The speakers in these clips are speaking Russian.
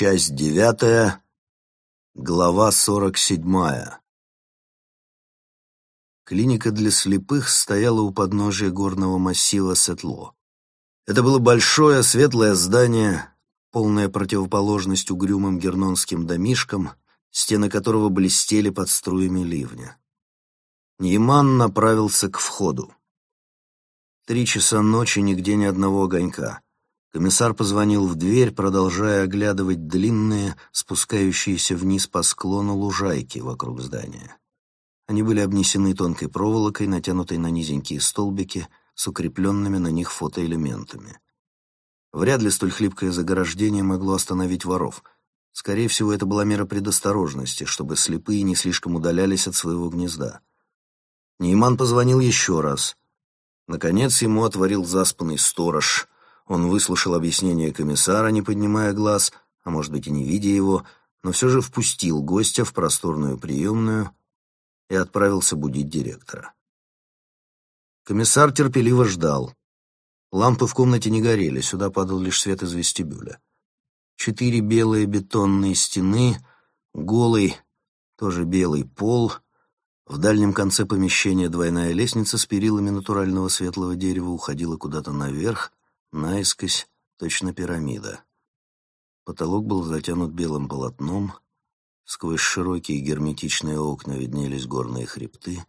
Часть девятая, глава сорок седьмая. Клиника для слепых стояла у подножия горного массива Сетло. Это было большое светлое здание, полная противоположность угрюмым гернонским домишкам, стены которого блестели под струями ливня. Нейман направился к входу. Три часа ночи, нигде ни одного огонька. Комиссар позвонил в дверь, продолжая оглядывать длинные, спускающиеся вниз по склону лужайки вокруг здания. Они были обнесены тонкой проволокой, натянутой на низенькие столбики, с укрепленными на них фотоэлементами. Вряд ли столь хлипкое заграждение могло остановить воров. Скорее всего, это была мера предосторожности, чтобы слепые не слишком удалялись от своего гнезда. Нейман позвонил еще раз. Наконец ему отворил заспанный сторож — он выслушал объяснение комиссара, не поднимая глаз, а может быть и не видя его, но все же впустил гостя в просторную приемную и отправился будить директора. Комиссар терпеливо ждал. Лампы в комнате не горели, сюда падал лишь свет из вестибюля. Четыре белые бетонные стены, голый, тоже белый пол. В дальнем конце помещения двойная лестница с перилами натурального светлого дерева уходила куда-то наверх, наискось, точно пирамида. Потолок был затянут белым полотном, сквозь широкие герметичные окна виднелись горные хребты.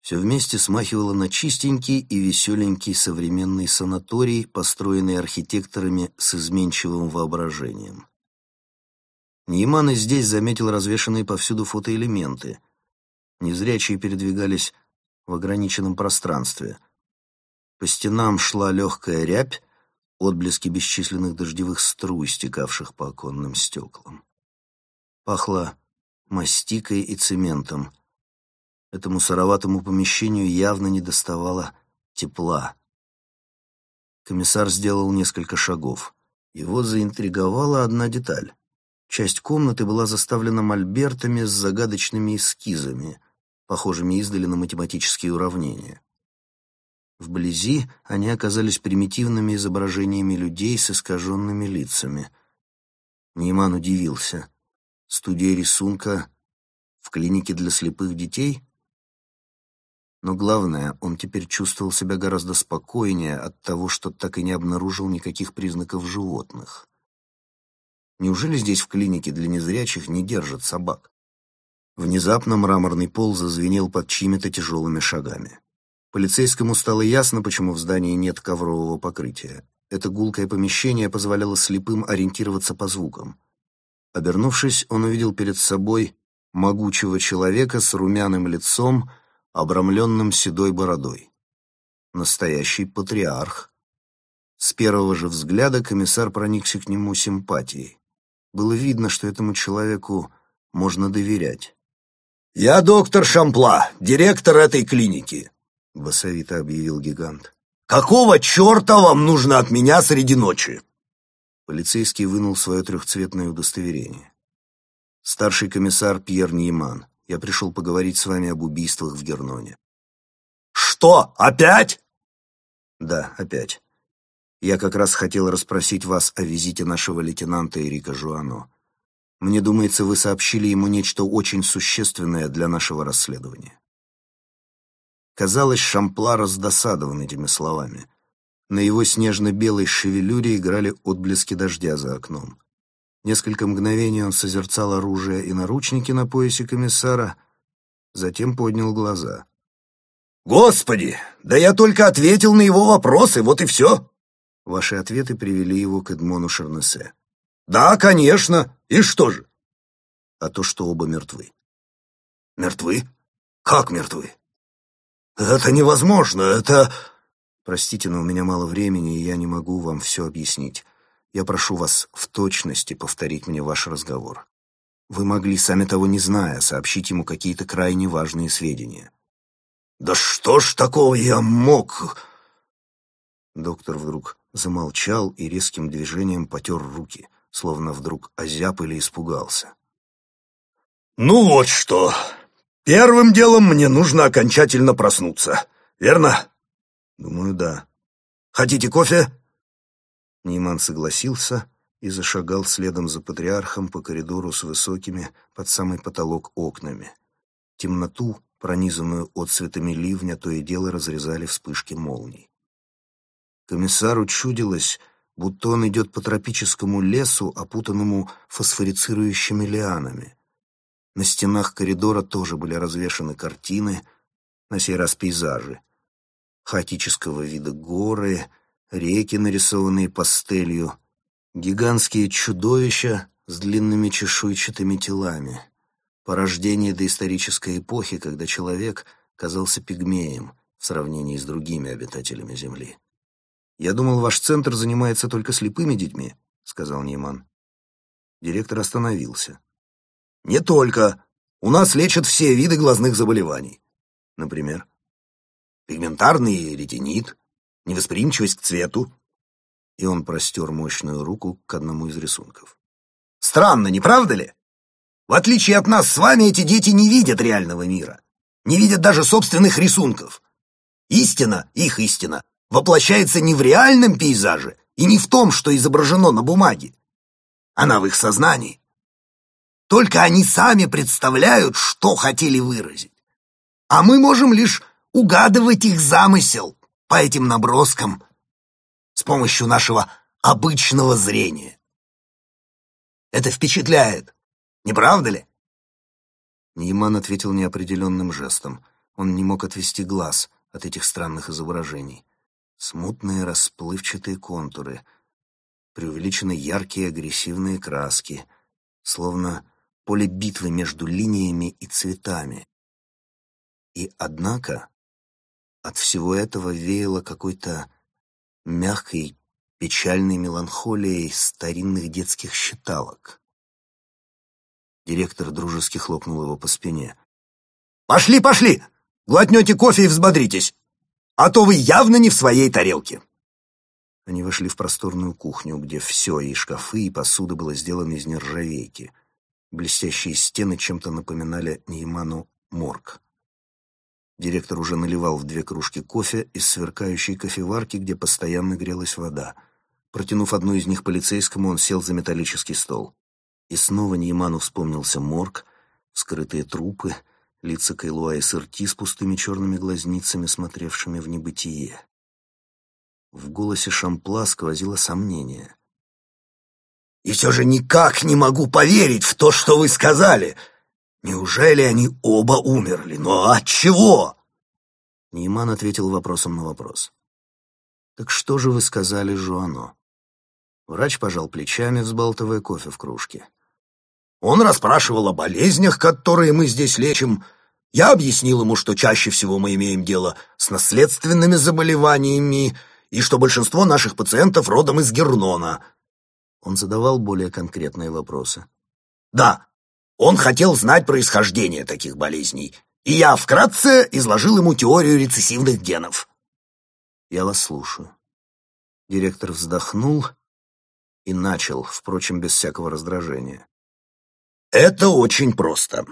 Все вместе смахивало на чистенький и веселенький современный санаторий, построенный архитекторами с изменчивым воображением. Нейман и здесь заметил развешанные повсюду фотоэлементы. Незрячие передвигались в ограниченном пространстве — по стенам шла легкая рябь, отблески бесчисленных дождевых струй, стекавших по оконным стеклам. Пахло мастикой и цементом. Этому сыроватому помещению явно не доставало тепла. Комиссар сделал несколько шагов. Его заинтриговала одна деталь. Часть комнаты была заставлена мольбертами с загадочными эскизами, похожими издали на математические уравнения. Вблизи они оказались примитивными изображениями людей с искаженными лицами. Нейман удивился. Студия рисунка в клинике для слепых детей? Но главное, он теперь чувствовал себя гораздо спокойнее от того, что так и не обнаружил никаких признаков животных. Неужели здесь в клинике для незрячих не держат собак? Внезапно мраморный пол зазвенел под чьими-то тяжелыми шагами. Полицейскому стало ясно, почему в здании нет коврового покрытия. Это гулкое помещение позволяло слепым ориентироваться по звукам. Обернувшись, он увидел перед собой могучего человека с румяным лицом, обрамленным седой бородой. Настоящий патриарх. С первого же взгляда комиссар проникся к нему симпатией. Было видно, что этому человеку можно доверять. «Я доктор Шампла, директор этой клиники», — басовито объявил гигант. «Какого черта вам нужно от меня среди ночи?» Полицейский вынул свое трехцветное удостоверение. «Старший комиссар Пьер Нейман. Я пришел поговорить с вами об убийствах в Герноне». «Что, опять?» «Да, опять. Я как раз хотел расспросить вас о визите нашего лейтенанта Эрика Жуано. Мне думается, вы сообщили ему нечто очень существенное для нашего расследования». Казалось, Шампла раздосадован этими словами. На его снежно-белой шевелюре играли отблески дождя за окном. Несколько мгновений он созерцал оружие и наручники на поясе комиссара, затем поднял глаза. «Господи! Да я только ответил на его вопросы, вот и все!» Ваши ответы привели его к Эдмону Шарнесе. «Да, конечно! И что же?» «А то, что оба мертвы». «Мертвы? Как мертвы?» «Это невозможно, это...» «Простите, но у меня мало времени, и я не могу вам все объяснить. Я прошу вас в точности повторить мне ваш разговор. Вы могли, сами того не зная, сообщить ему какие-то крайне важные сведения». «Да что ж такого я мог...» Доктор вдруг замолчал и резким движением потер руки, словно вдруг озяб или испугался. «Ну вот что!» Первым делом мне нужно окончательно проснуться, верно? Думаю, да. Хотите кофе? Нейман согласился и зашагал следом за патриархом по коридору с высокими под самый потолок окнами. Темноту, пронизанную отцветами ливня, то и дело разрезали вспышки молний. Комиссару чудилось, будто он идет по тропическому лесу, опутанному фосфорицирующими лианами. На стенах коридора тоже были развешаны картины, на сей раз пейзажи. Хаотического вида горы, реки, нарисованные пастелью, гигантские чудовища с длинными чешуйчатыми телами, порождение доисторической эпохи, когда человек казался пигмеем в сравнении с другими обитателями Земли. «Я думал, ваш центр занимается только слепыми детьми», — сказал Нейман. Директор остановился. «Не только. У нас лечат все виды глазных заболеваний. Например, пигментарный ретинит, невосприимчивость к цвету». И он простер мощную руку к одному из рисунков. «Странно, не правда ли? В отличие от нас с вами, эти дети не видят реального мира, не видят даже собственных рисунков. Истина, их истина, воплощается не в реальном пейзаже и не в том, что изображено на бумаге. Она в их сознании. Только они сами представляют, что хотели выразить. А мы можем лишь угадывать их замысел по этим наброскам с помощью нашего обычного зрения. Это впечатляет, не правда ли? Нейман ответил неопределенным жестом. Он не мог отвести глаз от этих странных изображений смутные расплывчатые контуры, преувеличенно яркие агрессивные краски, словно поле битвы между линиями и цветами. И однако от всего этого веяло какой-то мягкой, печальной меланхолией старинных детских считалок. Директор дружески хлопнул его по спине. «Пошли, пошли! Глотнете кофе и взбодритесь!» а то вы явно не в своей тарелке». Они вошли в просторную кухню, где все, и шкафы, и посуда было сделано из нержавейки. Блестящие стены чем-то напоминали Нейману морг. Директор уже наливал в две кружки кофе из сверкающей кофеварки, где постоянно грелась вода. Протянув одну из них полицейскому, он сел за металлический стол. И снова Нейману вспомнился морг, вскрытые трупы — лица Кайлуа и Сырти с пустыми черными глазницами, смотревшими в небытие. В голосе Шампла сквозило сомнение. «И все же никак не могу поверить в то, что вы сказали. Неужели они оба умерли? Но от чего?» Нейман ответил вопросом на вопрос. «Так что же вы сказали Жуано?» Врач пожал плечами, взбалтывая кофе в кружке. Он расспрашивал о болезнях, которые мы здесь лечим. Я объяснил ему, что чаще всего мы имеем дело с наследственными заболеваниями и что большинство наших пациентов родом из Гернона. Он задавал более конкретные вопросы. Да, он хотел знать происхождение таких болезней, и я вкратце изложил ему теорию рецессивных генов. Я вас слушаю. Директор вздохнул и начал, впрочем, без всякого раздражения. Это очень просто.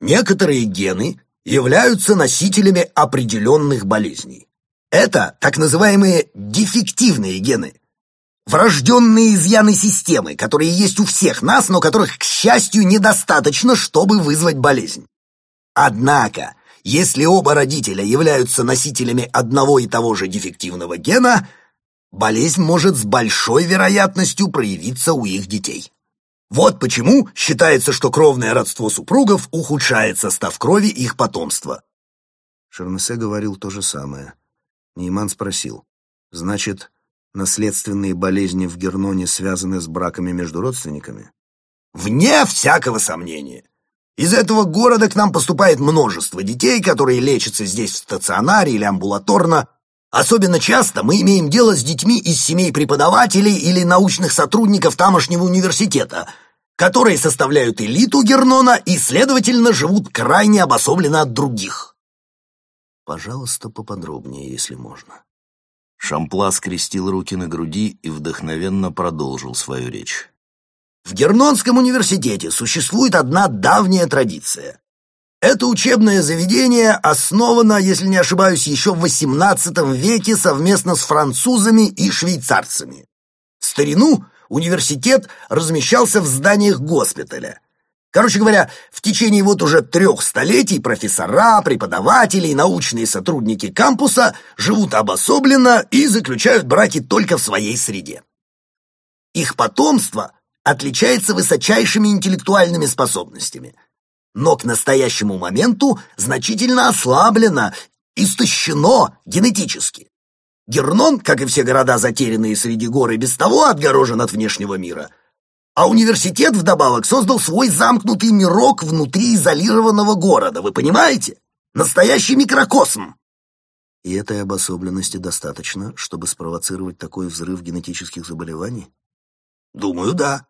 Некоторые гены являются носителями определенных болезней. Это так называемые дефективные гены. Врожденные изъяны системы, которые есть у всех нас, но которых, к счастью, недостаточно, чтобы вызвать болезнь. Однако, если оба родителя являются носителями одного и того же дефективного гена, болезнь может с большой вероятностью проявиться у их детей. Вот почему считается, что кровное родство супругов ухудшает состав крови их потомства. Шернесе говорил то же самое. Нейман спросил, значит, наследственные болезни в Герноне связаны с браками между родственниками? Вне всякого сомнения. Из этого города к нам поступает множество детей, которые лечатся здесь в стационаре или амбулаторно. Особенно часто мы имеем дело с детьми из семей преподавателей или научных сотрудников тамошнего университета, которые составляют элиту Гернона и, следовательно, живут крайне обособленно от других. Пожалуйста, поподробнее, если можно. Шампла скрестил руки на груди и вдохновенно продолжил свою речь. В Гернонском университете существует одна давняя традиция. Это учебное заведение основано, если не ошибаюсь, еще в XVIII веке совместно с французами и швейцарцами. В старину университет размещался в зданиях госпиталя. Короче говоря, в течение вот уже трех столетий профессора, преподаватели и научные сотрудники кампуса живут обособленно и заключают браки только в своей среде. Их потомство отличается высочайшими интеллектуальными способностями, но к настоящему моменту значительно ослаблено, истощено генетически. Гернон, как и все города, затерянные среди гор и без того отгорожен от внешнего мира, а университет вдобавок создал свой замкнутый мирок внутри изолированного города, вы понимаете? Настоящий микрокосм. И этой обособленности достаточно, чтобы спровоцировать такой взрыв генетических заболеваний? Думаю, да.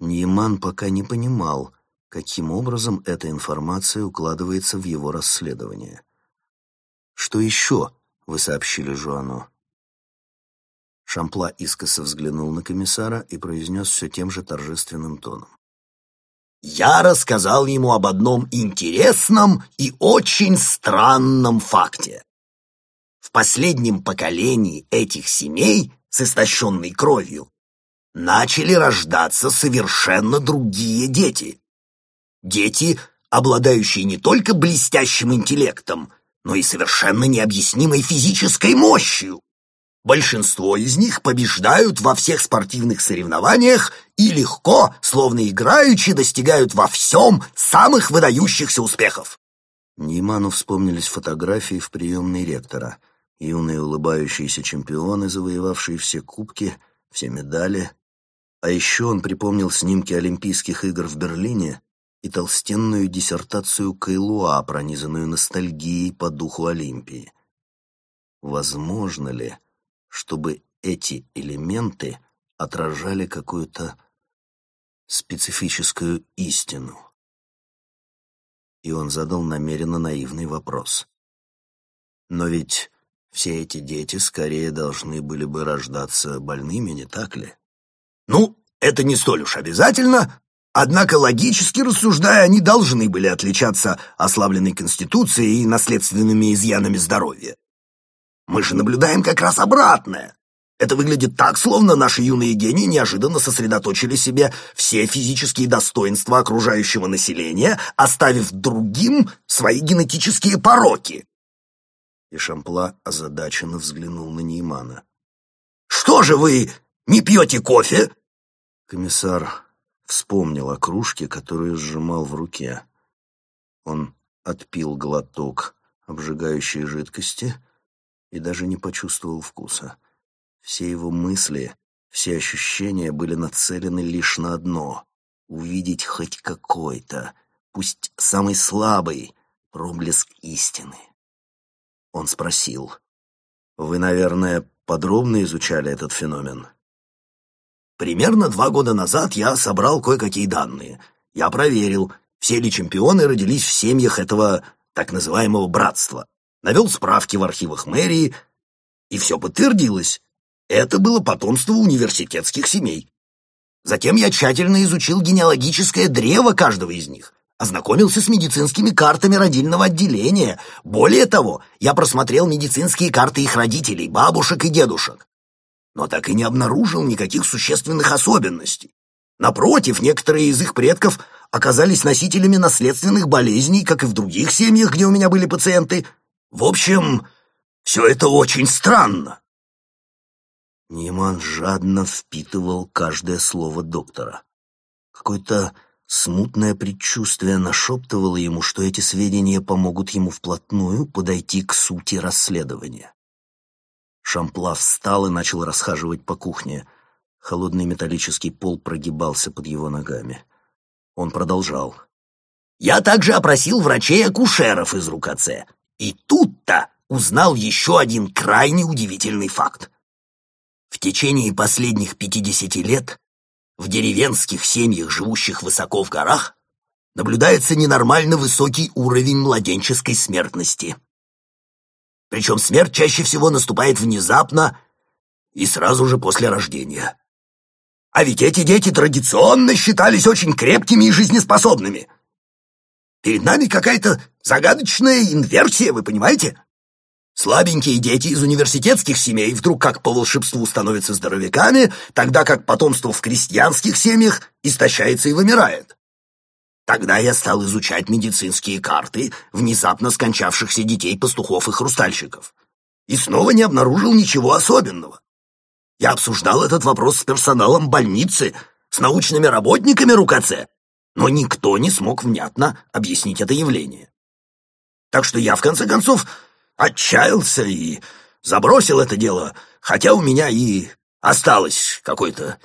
Нейман пока не понимал, каким образом эта информация укладывается в его расследование. «Что еще?» — вы сообщили Жуану. Шампла искоса взглянул на комиссара и произнес все тем же торжественным тоном. «Я рассказал ему об одном интересном и очень странном факте. В последнем поколении этих семей с истощенной кровью начали рождаться совершенно другие дети. Дети, обладающие не только блестящим интеллектом, но и совершенно необъяснимой физической мощью. Большинство из них побеждают во всех спортивных соревнованиях и легко, словно играючи, достигают во всем самых выдающихся успехов. Нейману вспомнились фотографии в приемной ректора. Юные улыбающиеся чемпионы, завоевавшие все кубки, все медали. А еще он припомнил снимки Олимпийских игр в Берлине и толстенную диссертацию Кайлуа, пронизанную ностальгией по духу Олимпии. Возможно ли, чтобы эти элементы отражали какую-то специфическую истину. И он задал намеренно наивный вопрос. Но ведь все эти дети скорее должны были бы рождаться больными, не так ли? Ну, это не столь уж обязательно, однако логически рассуждая, они должны были отличаться ослабленной конституцией и наследственными изъянами здоровья. Мы же наблюдаем как раз обратное. Это выглядит так, словно наши юные гении неожиданно сосредоточили себе все физические достоинства окружающего населения, оставив другим свои генетические пороки. И Шампла озадаченно взглянул на Неймана. «Что же вы не пьете кофе?» Комиссар вспомнил о кружке, которую сжимал в руке. Он отпил глоток обжигающей жидкости — и даже не почувствовал вкуса. Все его мысли, все ощущения были нацелены лишь на одно — увидеть хоть какой-то, пусть самый слабый, проблеск истины. Он спросил, «Вы, наверное, подробно изучали этот феномен?» «Примерно два года назад я собрал кое-какие данные. Я проверил, все ли чемпионы родились в семьях этого так называемого братства навел справки в архивах мэрии, и все подтвердилось. Это было потомство университетских семей. Затем я тщательно изучил генеалогическое древо каждого из них, ознакомился с медицинскими картами родильного отделения. Более того, я просмотрел медицинские карты их родителей, бабушек и дедушек. Но так и не обнаружил никаких существенных особенностей. Напротив, некоторые из их предков оказались носителями наследственных болезней, как и в других семьях, где у меня были пациенты – в общем, все это очень странно. Ниман жадно впитывал каждое слово доктора. Какое-то смутное предчувствие нашептывало ему, что эти сведения помогут ему вплотную подойти к сути расследования. Шампла встал и начал расхаживать по кухне. Холодный металлический пол прогибался под его ногами. Он продолжал. «Я также опросил врачей-акушеров из РУКЦ. И тут-то узнал еще один крайне удивительный факт. В течение последних 50 лет в деревенских семьях, живущих высоко в горах, наблюдается ненормально высокий уровень младенческой смертности. Причем смерть чаще всего наступает внезапно и сразу же после рождения. А ведь эти дети традиционно считались очень крепкими и жизнеспособными – Перед нами какая-то загадочная инверсия, вы понимаете? Слабенькие дети из университетских семей вдруг как по волшебству становятся здоровяками, тогда как потомство в крестьянских семьях истощается и вымирает. Тогда я стал изучать медицинские карты внезапно скончавшихся детей пастухов и хрустальщиков. И снова не обнаружил ничего особенного. Я обсуждал этот вопрос с персоналом больницы, с научными работниками РУКЦ, но никто не смог внятно объяснить это явление. Так что я, в конце концов, отчаялся и забросил это дело, хотя у меня и осталось какое-то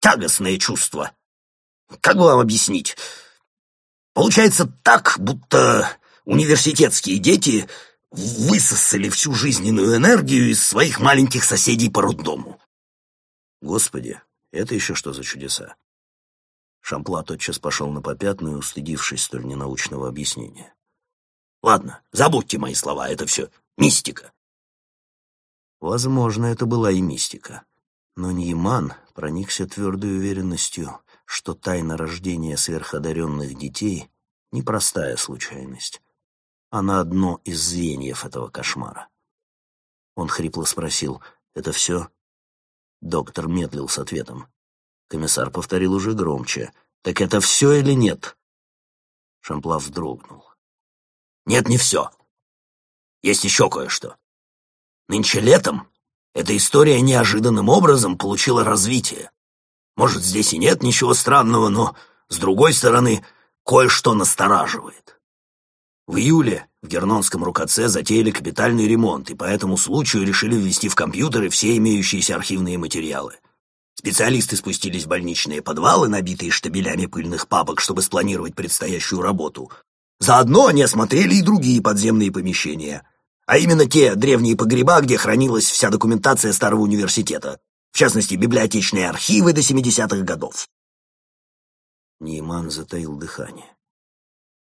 тягостное чувство. Как бы вам объяснить? Получается так, будто университетские дети высосали всю жизненную энергию из своих маленьких соседей по роддому. Господи, это еще что за чудеса? Шампла тотчас пошел на попятную, устыдившись столь ненаучного объяснения. Ладно, забудьте мои слова, это все мистика. Возможно, это была и мистика. Но Нейман проникся твердой уверенностью, что тайна рождения сверходаренных детей — непростая случайность. Она одно из звеньев этого кошмара. Он хрипло спросил, «Это все?» Доктор медлил с ответом. Комиссар повторил уже громче, «Так это все или нет?» Шамплав вздрогнул. Нет, не все. Есть еще кое-что. Нынче летом эта история неожиданным образом получила развитие. Может, здесь и нет ничего странного, но, с другой стороны, кое-что настораживает. В июле в Гернонском рукоце затеяли капитальный ремонт, и по этому случаю решили ввести в компьютеры все имеющиеся архивные материалы. Специалисты спустились в больничные подвалы, набитые штабелями пыльных папок, чтобы спланировать предстоящую работу, Заодно они осмотрели и другие подземные помещения, а именно те древние погреба, где хранилась вся документация старого университета, в частности, библиотечные архивы до 70-х годов. Нейман затаил дыхание.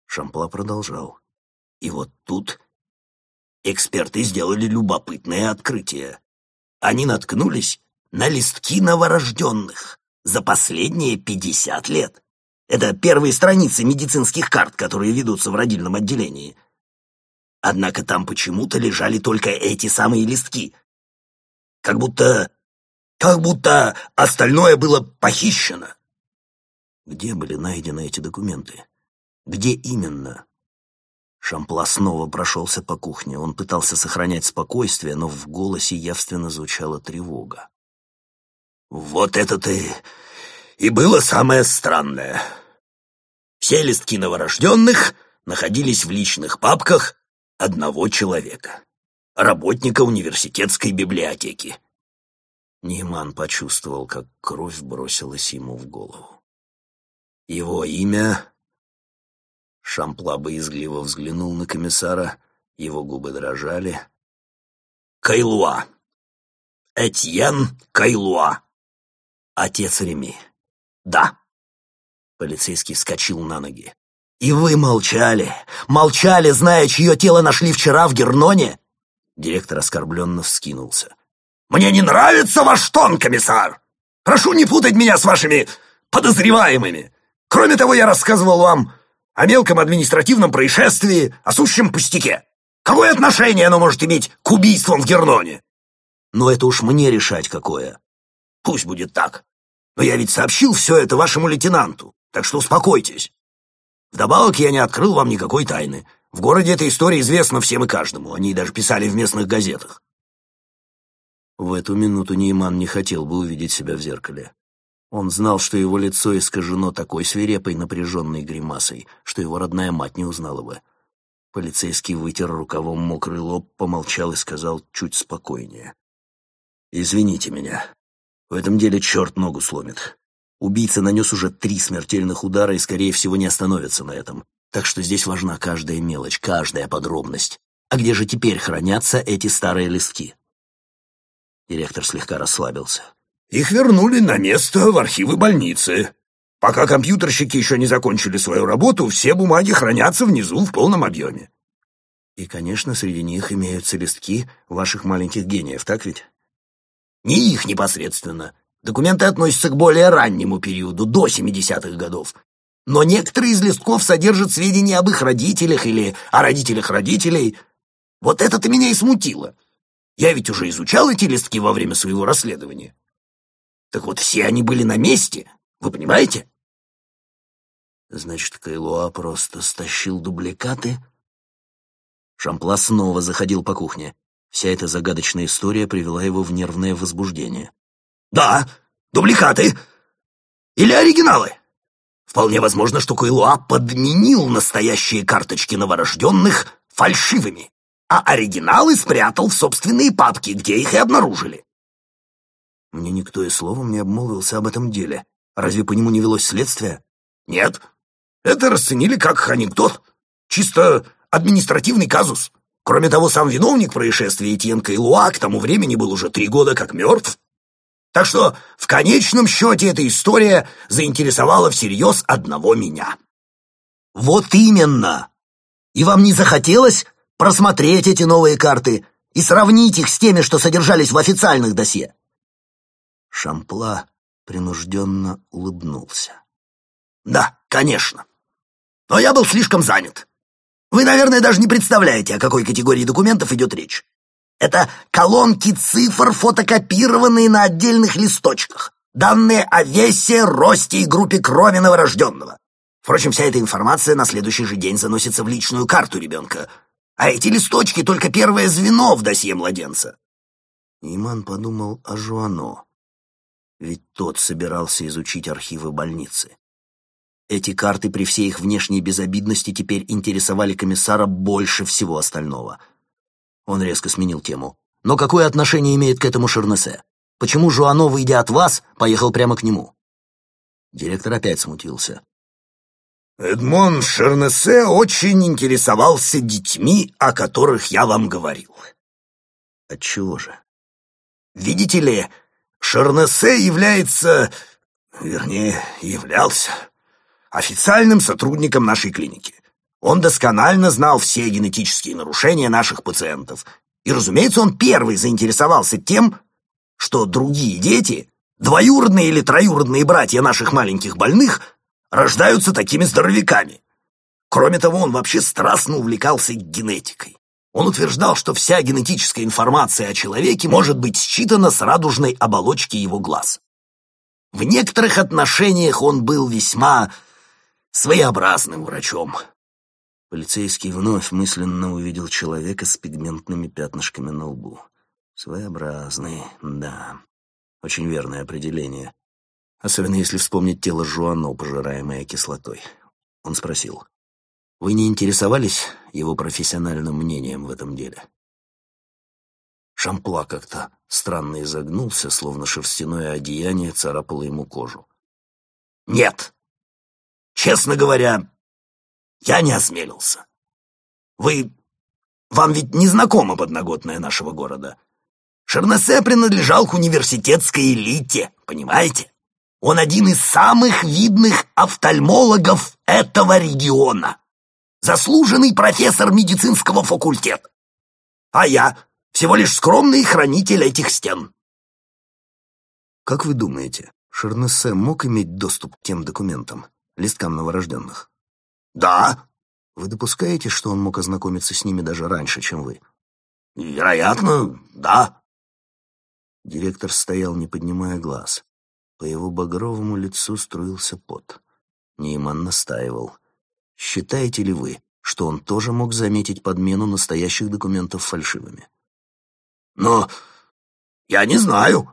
Шампла продолжал. И вот тут эксперты сделали любопытное открытие. Они наткнулись на листки новорожденных за последние 50 лет. Это первые страницы медицинских карт, которые ведутся в родильном отделении. Однако там почему-то лежали только эти самые листки. Как будто... как будто остальное было похищено. Где были найдены эти документы? Где именно? Шампла снова прошелся по кухне. Он пытался сохранять спокойствие, но в голосе явственно звучала тревога. «Вот это-то и было самое странное. Все листки новорожденных находились в личных папках одного человека, работника университетской библиотеки. Ниман почувствовал, как кровь бросилась ему в голову. Его имя... Шампла боязгливо взглянул на комиссара, его губы дрожали. «Кайлуа! Этьен Кайлуа! Отец Реми!» «Да». Полицейский вскочил на ноги. «И вы молчали! Молчали, зная, чье тело нашли вчера в Герноне?» Директор оскорбленно вскинулся. «Мне не нравится ваш тон, комиссар! Прошу не путать меня с вашими подозреваемыми! Кроме того, я рассказывал вам о мелком административном происшествии, о сущем пустяке. Какое отношение оно может иметь к убийствам в Герноне? Но это уж мне решать какое. Пусть будет так. Но я ведь сообщил все это вашему лейтенанту, так что успокойтесь. Вдобавок я не открыл вам никакой тайны. В городе эта история известна всем и каждому, они даже писали в местных газетах. В эту минуту Нейман не хотел бы увидеть себя в зеркале. Он знал, что его лицо искажено такой свирепой напряженной гримасой, что его родная мать не узнала бы. Полицейский вытер рукавом мокрый лоб, помолчал и сказал чуть спокойнее. «Извините меня. В этом деле черт ногу сломит. Убийца нанес уже три смертельных удара и, скорее всего, не остановится на этом. Так что здесь важна каждая мелочь, каждая подробность. А где же теперь хранятся эти старые листки? Директор слегка расслабился. Их вернули на место в архивы больницы. Пока компьютерщики еще не закончили свою работу, все бумаги хранятся внизу в полном объеме. И, конечно, среди них имеются листки ваших маленьких гениев, так ведь? Не их непосредственно. Документы относятся к более раннему периоду, до 70-х годов. Но некоторые из листков содержат сведения об их родителях или о родителях родителей. Вот это-то меня и смутило. Я ведь уже изучал эти листки во время своего расследования. Так вот, все они были на месте, вы понимаете? Значит, Кайлуа просто стащил дубликаты? Шампла снова заходил по кухне. Вся эта загадочная история привела его в нервное возбуждение. «Да, дубликаты. Или оригиналы. Вполне возможно, что Кайлуа подменил настоящие карточки новорожденных фальшивыми, а оригиналы спрятал в собственные папки, где их и обнаружили». Мне никто и словом не обмолвился об этом деле. Разве по нему не велось следствие? «Нет, это расценили как анекдот. Чисто административный казус. Кроме того, сам виновник происшествия Этьен Кайлуа к тому времени был уже три года как мертв. Так что в конечном счете эта история заинтересовала всерьез одного меня. Вот именно! И вам не захотелось просмотреть эти новые карты и сравнить их с теми, что содержались в официальных досье? Шампла принужденно улыбнулся. Да, конечно. Но я был слишком занят. Вы, наверное, даже не представляете, о какой категории документов идет речь. Это колонки цифр, фотокопированные на отдельных листочках. Данные о весе, росте и группе крови новорожденного. Впрочем, вся эта информация на следующий же день заносится в личную карту ребенка. А эти листочки — только первое звено в досье младенца. Иман подумал о Жуано. Ведь тот собирался изучить архивы больницы. Эти карты при всей их внешней безобидности теперь интересовали комиссара больше всего остального. Он резко сменил тему. «Но какое отношение имеет к этому Шернесе? Почему Жуано, выйдя от вас, поехал прямо к нему?» Директор опять смутился. «Эдмон Шернесе очень интересовался детьми, о которых я вам говорил». «Отчего же?» «Видите ли, Шернесе является... вернее, являлся официальным сотрудником нашей клиники. Он досконально знал все генетические нарушения наших пациентов. И, разумеется, он первый заинтересовался тем, что другие дети, двоюродные или троюродные братья наших маленьких больных, рождаются такими здоровяками. Кроме того, он вообще страстно увлекался генетикой. Он утверждал, что вся генетическая информация о человеке может быть считана с радужной оболочки его глаз. В некоторых отношениях он был весьма своеобразным врачом. Полицейский вновь мысленно увидел человека с пигментными пятнышками на лбу. Своеобразный, да. Очень верное определение. Особенно если вспомнить тело Жуано, пожираемое кислотой. Он спросил. «Вы не интересовались его профессиональным мнением в этом деле?» Шампла как-то странно изогнулся, словно шерстяное одеяние царапало ему кожу. «Нет!» Честно говоря, я не осмелился. Вы... Вам ведь не знакома подноготная нашего города. Шернесе принадлежал к университетской элите, понимаете? Он один из самых видных офтальмологов этого региона. Заслуженный профессор медицинского факультета. А я всего лишь скромный хранитель этих стен. Как вы думаете, Шернесе мог иметь доступ к тем документам? Листкам новорожденных? Да. Вы допускаете, что он мог ознакомиться с ними даже раньше, чем вы? Вероятно, да. Директор стоял, не поднимая глаз. По его багровому лицу струился пот. Нейман настаивал. «Считаете ли вы, что он тоже мог заметить подмену настоящих документов фальшивыми?» «Но я не знаю.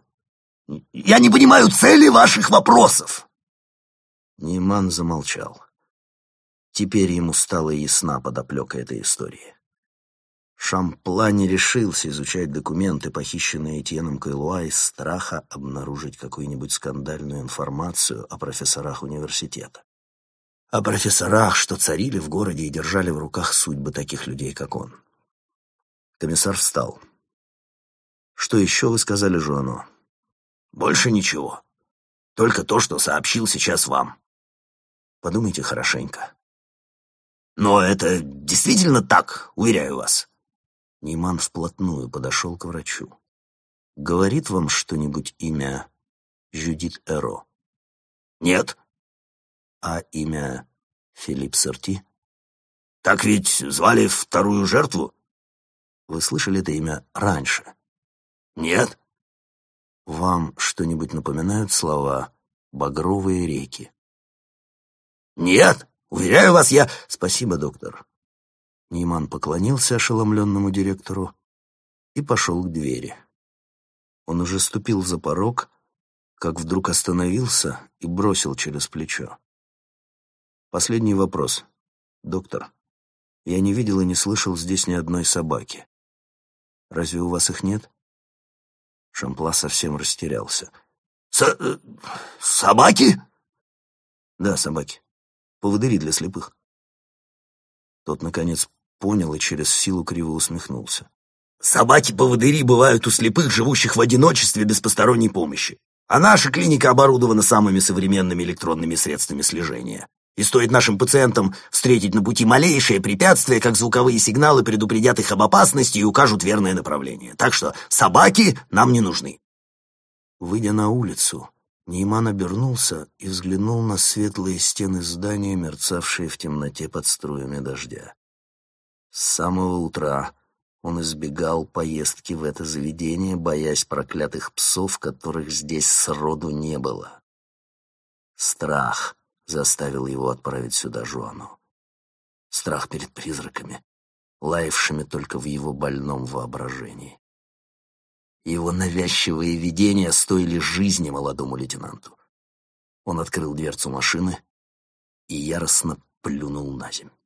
Я не понимаю цели ваших вопросов». Нейман замолчал. Теперь ему стала ясна подоплека этой истории. Шампла не решился изучать документы, похищенные Этьеном Кайлуа из страха обнаружить какую-нибудь скандальную информацию о профессорах университета. О профессорах, что царили в городе и держали в руках судьбы таких людей, как он. Комиссар встал. «Что еще вы сказали Жуану?» «Больше ничего. Только то, что сообщил сейчас вам». Подумайте хорошенько. Но это действительно так, уверяю вас. Нейман вплотную подошел к врачу. Говорит вам что-нибудь имя Жюдит Эро? Нет. А имя Филипп Сорти? Так ведь звали вторую жертву? Вы слышали это имя раньше? Нет. Вам что-нибудь напоминают слова «багровые реки»? Нет, уверяю вас, я... Спасибо, доктор. Нейман поклонился ошеломленному директору и пошел к двери. Он уже ступил за порог, как вдруг остановился и бросил через плечо. Последний вопрос. Доктор, я не видел и не слышал здесь ни одной собаки. Разве у вас их нет? Шампла совсем растерялся. С э, собаки? Да, собаки. Поводыри для слепых. Тот, наконец, понял и через силу криво усмехнулся. Собаки-поводыри бывают у слепых, живущих в одиночестве без посторонней помощи. А наша клиника оборудована самыми современными электронными средствами слежения. И стоит нашим пациентам встретить на пути малейшее препятствие, как звуковые сигналы предупредят их об опасности и укажут верное направление. Так что собаки нам не нужны. Выйдя на улицу, Нейман обернулся и взглянул на светлые стены здания, мерцавшие в темноте под струями дождя. С самого утра он избегал поездки в это заведение, боясь проклятых псов, которых здесь сроду не было. Страх заставил его отправить сюда Жуану. Страх перед призраками, лаявшими только в его больном воображении. Его навязчивые видения стоили жизни молодому лейтенанту. Он открыл дверцу машины и яростно плюнул на землю.